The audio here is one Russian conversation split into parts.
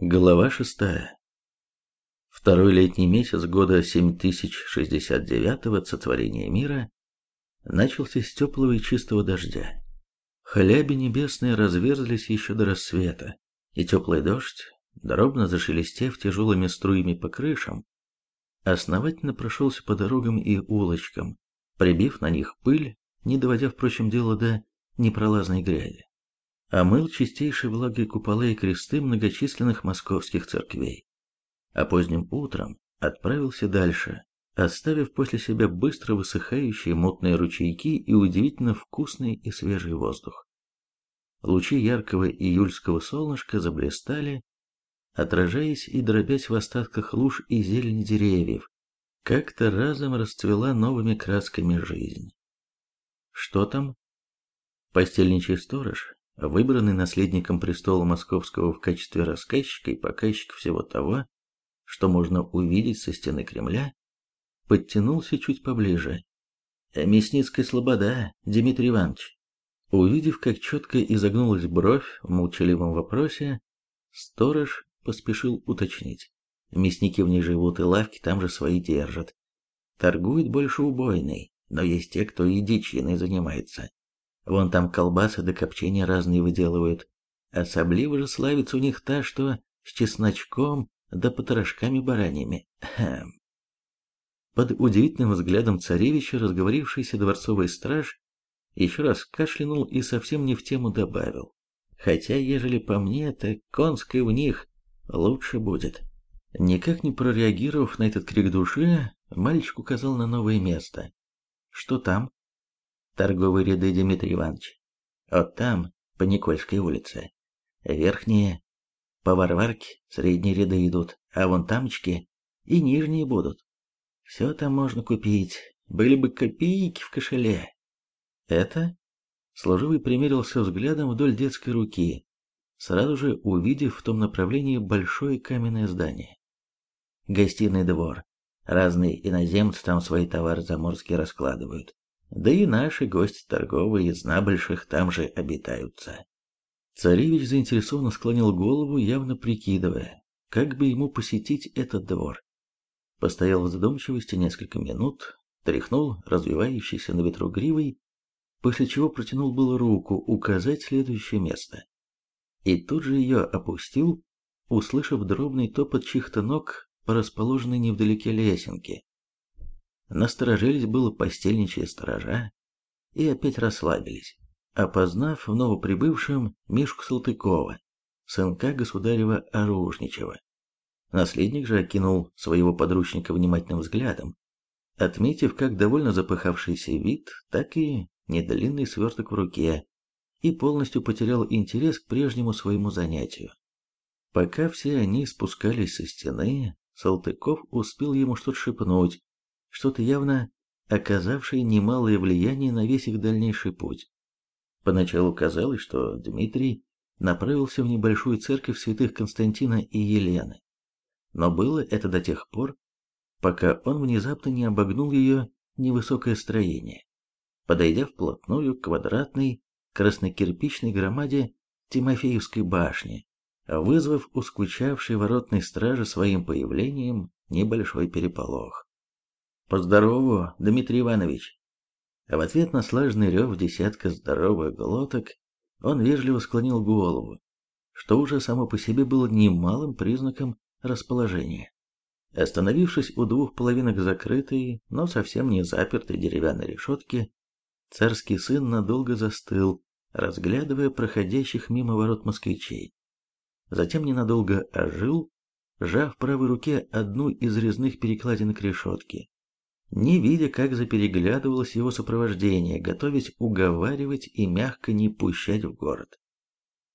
Глава шестая. Второй летний месяц года 7069-го от сотворения мира начался с теплого и чистого дождя. Хляби небесные разверзлись еще до рассвета, и теплый дождь, дробно зашелестев тяжелыми струями по крышам, основательно прошелся по дорогам и улочкам, прибив на них пыль, не доводя, впрочем, дело до непролазной грязи омыл чистейшей влагой купола и кресты многочисленных московских церквей, а поздним утром отправился дальше, оставив после себя быстро высыхающие мутные ручейки и удивительно вкусный и свежий воздух. Лучи яркого июльского солнышка заблистали, отражаясь и дробясь в остатках луж и зелени деревьев, как-то разом расцвела новыми красками жизнь. Что там? Постельничий сторож выбранный наследником престола московского в качестве рассказчика и показчика всего того, что можно увидеть со стены Кремля, подтянулся чуть поближе. «Мясницкая слобода, Дмитрий Иванович». Увидев, как четко изогнулась бровь в молчаливом вопросе, сторож поспешил уточнить. Мясники в ней живут и лавки там же свои держат. Торгует больше убойный, но есть те, кто и дичиной занимается. Вон там колбасы до копчения разные выделывают. Особливо же славится у них та, что с чесночком да потрошками бараньими. Хм. Под удивительным взглядом царевича разговорившийся дворцовый страж еще раз кашлянул и совсем не в тему добавил. Хотя, ежели по мне, то конской у них лучше будет. Никак не прореагировав на этот крик души, мальчик указал на новое место. Что там? Торговые ряды Дмитрий Иванович. Вот там, по Никольской улице. Верхние по Варварке средние ряды идут, а вон тамочки и нижние будут. Все там можно купить, были бы копейки в кошеле. Это? Служивый примерился взглядом вдоль детской руки, сразу же увидев в том направлении большое каменное здание. Гостиный двор. Разные иноземцы там свои товары заморские раскладывают. Да и наши гости торговые из набольших там же обитаются. Царевич заинтересованно склонил голову, явно прикидывая, как бы ему посетить этот двор. Постоял в задумчивости несколько минут, тряхнул развивающийся на ветру гривой, после чего протянул было руку указать следующее место. И тут же ее опустил, услышав дробный топот чьих-то ног по расположенной невдалеке лесенке. Насторожились было постельничьи сторожа и опять расслабились, опознав в новоприбывшем Мишку Салтыкова, сынка государева Оружничева. Наследник же окинул своего подручника внимательным взглядом, отметив как довольно запыхавшийся вид, так и недлинный сверток в руке, и полностью потерял интерес к прежнему своему занятию. Пока все они спускались со стены, Салтыков успел ему что-то шепнуть, что-то явно оказавшее немалое влияние на весь их дальнейший путь. Поначалу казалось, что Дмитрий направился в небольшую церковь святых Константина и Елены. Но было это до тех пор, пока он внезапно не обогнул ее невысокое строение, подойдя вплотную к квадратной краснокирпичной громаде Тимофеевской башни, вызвав у скучавшей воротной стражи своим появлением небольшой переполох. «Поздорову, Дмитрий Иванович!» А в ответ на слаженный рев десятка здоровых глоток он вежливо склонил голову, что уже само по себе было немалым признаком расположения. Остановившись у двух половинок закрытой, но совсем не запертой деревянной решетки, царский сын надолго застыл, разглядывая проходящих мимо ворот москвичей. Затем ненадолго ожил, сжав в правой руке одну из резных перекладинок решетки, не видя, как запереглядывалось его сопровождение, готовясь уговаривать и мягко не пущать в город.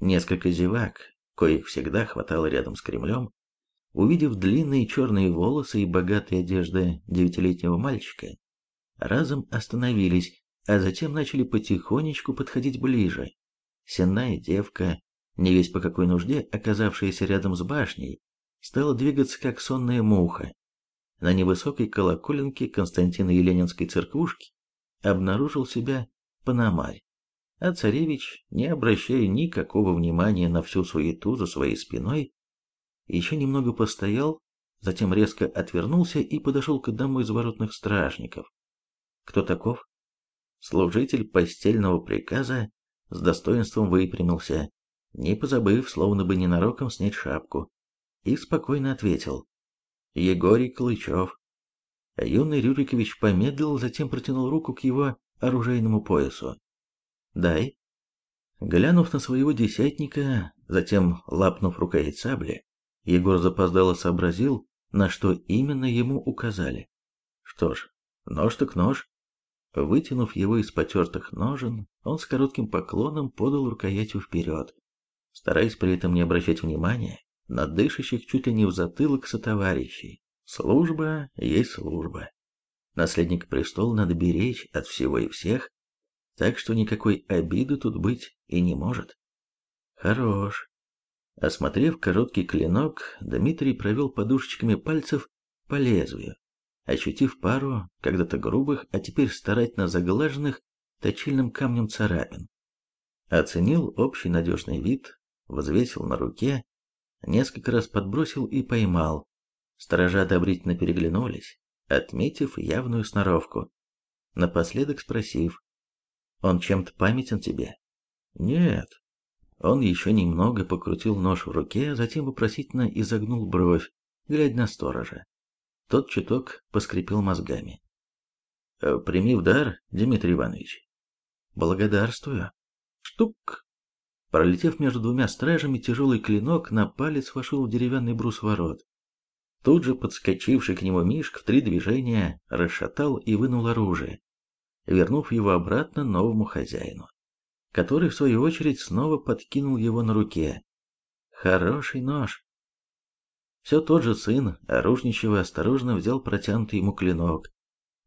Несколько зевак, коих всегда хватало рядом с Кремлем, увидев длинные черные волосы и богатые одежды девятилетнего мальчика, разом остановились, а затем начали потихонечку подходить ближе. Сенная девка, не весь по какой нужде, оказавшаяся рядом с башней, стала двигаться как сонная муха, на невысокой колоколенке Константина Еленинской церквушки обнаружил себя Пономарь, а царевич, не обращая никакого внимания на всю суету за своей спиной, еще немного постоял, затем резко отвернулся и подошел к одному из воротных стражников. Кто таков? Служитель постельного приказа с достоинством выпрямился, не позабыв, словно бы ненароком, снять шапку, и спокойно ответил. Егорий Клычев. Юный Рюрикович помедлил, затем протянул руку к его оружейному поясу. «Дай». Глянув на своего десятника, затем лапнув рукоять сабли, Егор запоздало сообразил, на что именно ему указали. Что ж, нож так нож. Вытянув его из потертых ножен, он с коротким поклоном подал рукоятью вперед, стараясь при этом не обращать внимания на дышащих чуть ли не в затылок сотоварищей. Служба есть служба. Наследник престола надо беречь от всего и всех, так что никакой обиды тут быть и не может. Хорош. Осмотрев короткий клинок, Дмитрий провел подушечками пальцев по лезвию, ощутив пару когда-то грубых, а теперь старательно заглаженных точильным камнем царапин. Оценил общий надежный вид, взвесил на руке, несколько раз подбросил и поймал. Сторожа одобрительно переглянулись, отметив явную сноровку. Напоследок спросив, «Он чем-то памятен тебе?» «Нет». Он еще немного покрутил нож в руке, а затем вопросительно изогнул бровь, глядя на сторожа. Тот чуток поскрипел мозгами. «Э, «Прими в дар, Дмитрий Иванович». «Благодарствую». Штук! Пролетев между двумя стражами, тяжелый клинок на палец вошел в деревянный брус ворот. Тут же подскочивший к нему Мишка в три движения расшатал и вынул оружие, вернув его обратно новому хозяину, который, в свою очередь, снова подкинул его на руке. Хороший нож. Все тот же сын, оружничего осторожно взял протянутый ему клинок,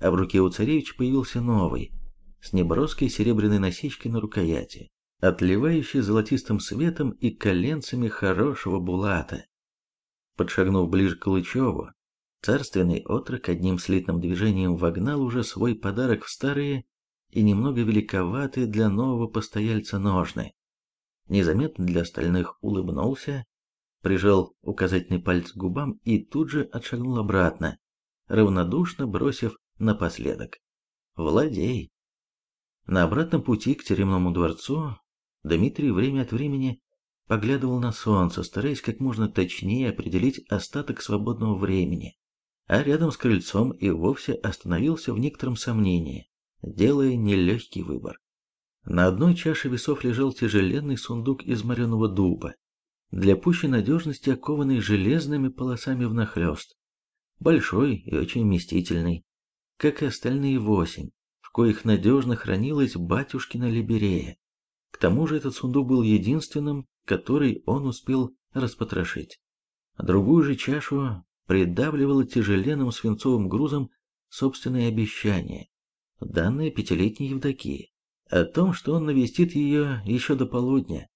а в руке у царевича появился новый, с неброской серебряной насечкой на рукояти, отливающий золотистым светом и коленцами хорошего булата. Подшагнув ближе к Лычеву, царственный отрок одним слитным движением вогнал уже свой подарок в старые и немного великоватые для нового постояльца ножны. Незаметно для остальных улыбнулся, прижал указательный палец к губам и тут же отшагнул обратно, равнодушно бросив напоследок. «Владей!» На обратном пути к теремному дворцу Дмитрий время от времени поглядывал на солнце, стараясь как можно точнее определить остаток свободного времени, а рядом с крыльцом и вовсе остановился в некотором сомнении, делая нелегкий выбор. На одной чаше весов лежал тяжеленный сундук из мореного дуба, для пущей надежности окованный железными полосами внахлёст, большой и очень вместительный, как и остальные восемь, в коих надежно хранилась батюшкина либерея. К тому же этот сундук был единственным, который он успел распотрошить. Другую же чашу придавливало тяжеленным свинцовым грузом собственное обещание, данное пятилетней Евдокии, о том, что он навестит ее еще до полудня,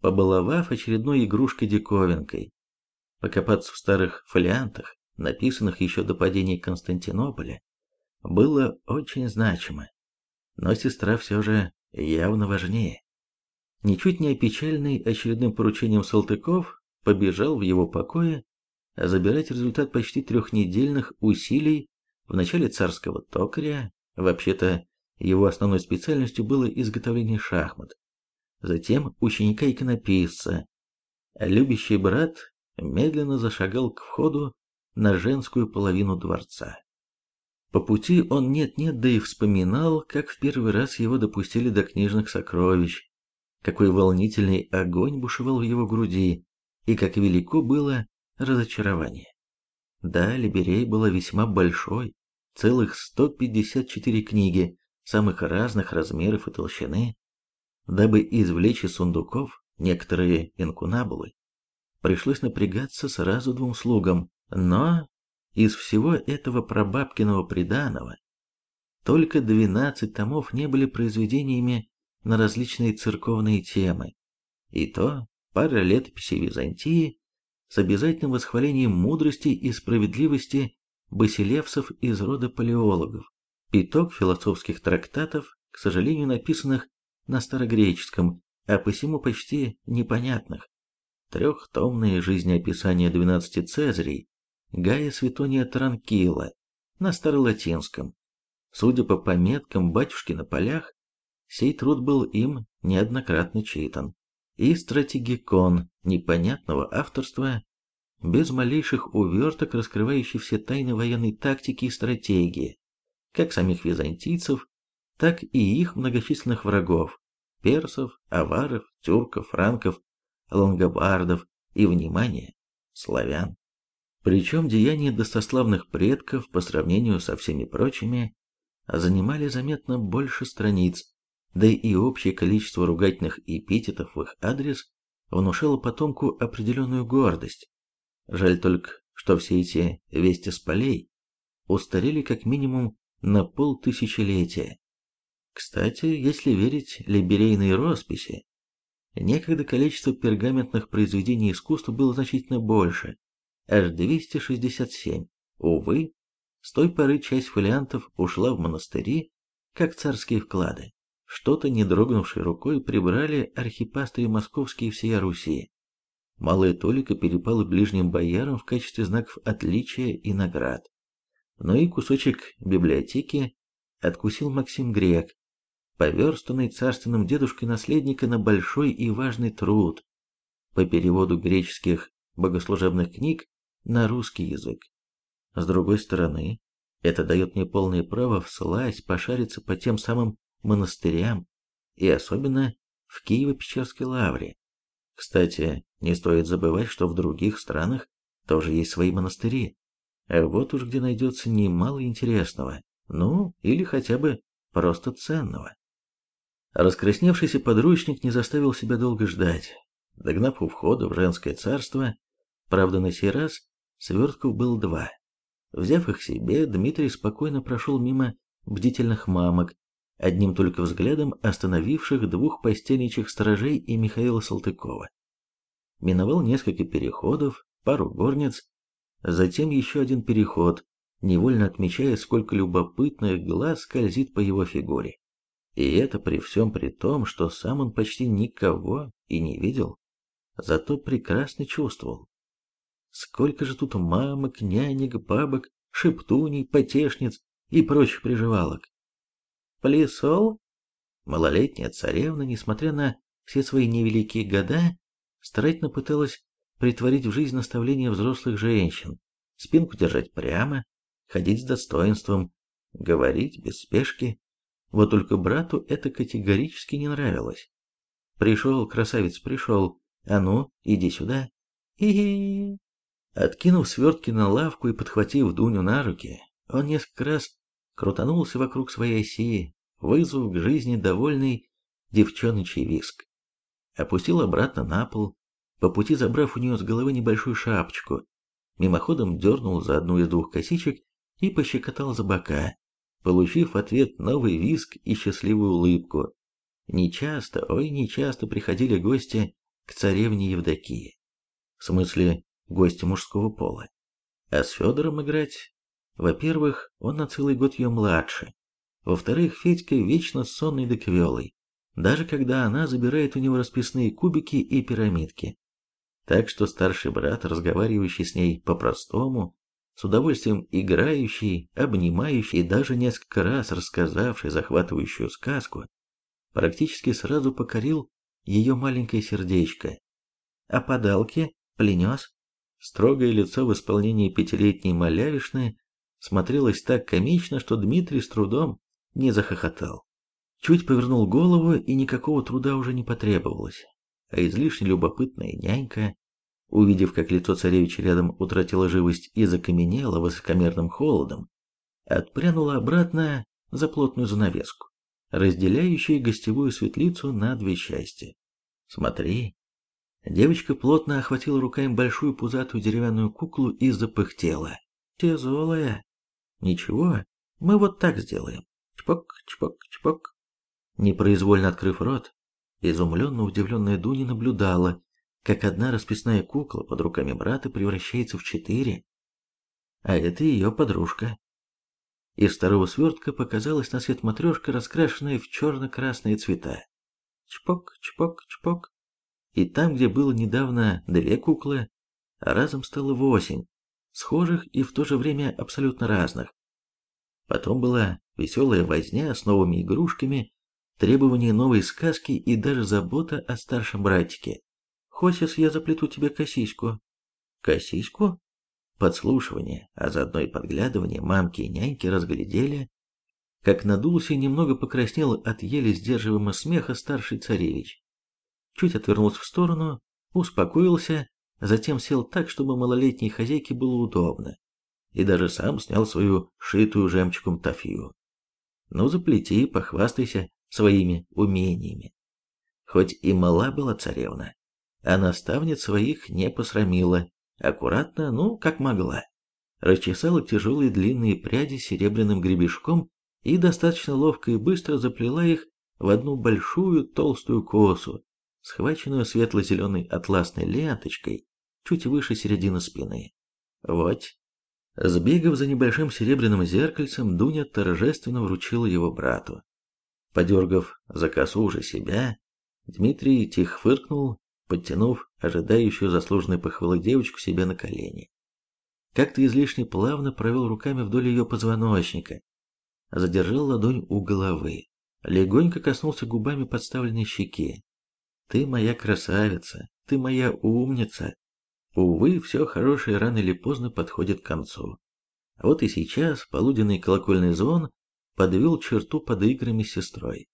побаловав очередной игрушкой-диковинкой. Покопаться в старых фолиантах, написанных еще до падения Константинополя, было очень значимо, но сестра все же явно важнее ничуть не опечальный очередным поручением Салтыков, побежал в его покое забирать результат почти трехнедельных усилий в начале царского токаря, вообще-то его основной специальностью было изготовление шахмат, затем ученика-иконописца, а любящий брат медленно зашагал к входу на женскую половину дворца. По пути он нет-нет, да и вспоминал, как в первый раз его допустили до книжных сокровищ, какой волнительный огонь бушевал в его груди, и как велико было разочарование. Да, Либерей была весьма большой, целых 154 книги, самых разных размеров и толщины. Дабы извлечь из сундуков некоторые инкунабулы, пришлось напрягаться сразу двум слугам, но из всего этого прабабкиного приданого только 12 томов не были произведениями на различные церковные темы, и то пара летописей Византии с обязательным восхвалением мудрости и справедливости басилевсов из рода палеологов, пяток философских трактатов, к сожалению, написанных на старогреческом, а посему почти непонятных. трехтомное жизнеописание двенадцати Цезарей Гая Светония Транкила на старолатинском. Судя по пометкам батюшки на полях, сей труд был им неоднократно читан. И стратегикон непонятного авторства, без малейших уверток, раскрывающий все тайны военной тактики и стратегии, как самих византийцев, так и их многочисленных врагов, персов, аваров, тюрков, франков, лонгобардов и, внимание, славян. Причем деяния достославных предков по сравнению со всеми прочими занимали заметно больше страниц, да и общее количество ругательных эпитетов в их адрес внушало потомку определенную гордость. Жаль только, что все эти вести с полей устарели как минимум на полтысячелетия. Кстати, если верить либерейной росписи, некогда количество пергаментных произведений искусства было значительно больше, аж 267. Увы, с той поры часть фолиантов ушла в монастыри, как царские вклады. Что-то не дрогнувшей рукой прибрали архипастыри московские всея Руси. Малая толика перепала ближним боярам в качестве знаков отличия и наград. Но и кусочек библиотеки откусил Максим Грек, поверстанный царственным дедушкой наследника на большой и важный труд по переводу греческих богослужебных книг на русский язык. С другой стороны, это дает мне полное право вслазь пошариться по тем самым монастырям, и особенно в Киево-Печерской лавре. Кстати, не стоит забывать, что в других странах тоже есть свои монастыри. А вот уж где найдется немало интересного, ну, или хотя бы просто ценного. Раскрасневшийся подручник не заставил себя долго ждать. Догнав у входа в женское царство, правда на сей раз свертков было два. Взяв их себе, Дмитрий спокойно прошел мимо бдительных мамок, одним только взглядом остановивших двух постельничьих сторожей и Михаила Салтыкова. Миновал несколько переходов, пару горниц, затем еще один переход, невольно отмечая, сколько любопытных глаз скользит по его фигуре. И это при всем при том, что сам он почти никого и не видел, зато прекрасно чувствовал. Сколько же тут мамок, нянек, бабок, шептуней, потешниц и прочих приживалок. Плесол? Малолетняя царевна, несмотря на все свои невеликие года, старательно пыталась притворить в жизнь наставления взрослых женщин, спинку держать прямо, ходить с достоинством, говорить без спешки. Вот только брату это категорически не нравилось. Пришел, красавец, пришел. А ну, иди сюда. И Откинув свертки на лавку и подхватив Дуню на руки, он несколько раз крутанулся вокруг своей оси, вызвав к жизни довольный девчоночий виск. Опустил обратно на пол, по пути забрав у нее с головы небольшую шапочку, мимоходом дернул за одну из двух косичек и пощекотал за бока, получив в ответ новый виск и счастливую улыбку. Нечасто, ой, нечасто приходили гости к царевне Евдокии. В смысле, гости мужского пола. А с Федором играть во-первых, он на целый год ее младше. Во-вторых, Федька вечно сонный да квелый, даже когда она забирает у него расписные кубики и пирамидки. Так что старший брат, разговаривающий с ней по-простому, с удовольствием играющий, обнимающий даже несколько раз рассказавший захватывающую сказку, практически сразу покорил ее маленькое сердечко. А подалки пленес. Строгое лицо в исполнении пятилетней малявишны смотрелось так комично, что Дмитрий с трудом не захохотал. Чуть повернул голову, и никакого труда уже не потребовалось. А излишне любопытная нянька, увидев, как лицо царевича рядом утратило живость и закаменело высокомерным холодом, отпрянула обратно за плотную занавеску, разделяющую гостевую светлицу на две части. «Смотри!» Девочка плотно охватила руками большую пузатую деревянную куклу и запыхтела. «Тяжелая!» Ничего, мы вот так сделаем. Чпок, чпок, чпок. Непроизвольно открыв рот, изумленно удивленная Дуня наблюдала, как одна расписная кукла под руками брата превращается в четыре. А это ее подружка. Из второго свертка показалась на свет матрешка, раскрашенная в черно-красные цвета. Чпок, чпок, чпок. и там, где было недавно две куклы, разом стало восемь, схожих и в то же время абсолютно разных. Потом была веселая возня с новыми игрушками, требование новой сказки и даже забота о старшем братике. «Хосис, я заплету тебе косиську». «Косиську?» Подслушивание, а заодно и подглядывание мамки и няньки разглядели, как надулся и немного покраснел от еле сдерживаемого смеха старший царевич. Чуть отвернулся в сторону, успокоился, затем сел так, чтобы малолетней хозяйке было удобно, и даже сам снял свою шитую жемчугом тафию. Ну, заплети, похвастайся своими умениями. Хоть и мала была царевна, а наставниц своих не посрамила, аккуратно, ну, как могла. Расчесала тяжелые длинные пряди серебряным гребешком и достаточно ловко и быстро заплела их в одну большую толстую косу, схваченную светло-зеленой атласной ленточкой чуть выше середины спины. Вот. Сбегав за небольшим серебряным зеркальцем, Дуня торжественно вручила его брату. Подергав за косу уже себя, Дмитрий тихо фыркнул подтянув ожидающую заслуженной похвалы девочку себе на колени. Как-то излишне плавно провел руками вдоль ее позвоночника, задержал ладонь у головы, легонько коснулся губами подставленной щеки. «Ты моя красавица, ты моя умница!» Увы, все хорошее рано или поздно подходит к концу. Вот и сейчас полуденный колокольный звон подвел черту под играми с сестрой.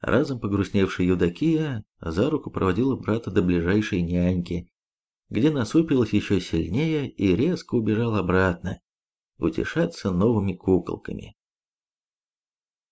Разом погрустневшая Юдакия за руку проводила брата до ближайшей няньки, где насупилась еще сильнее и резко убежала обратно, утешаться новыми куколками.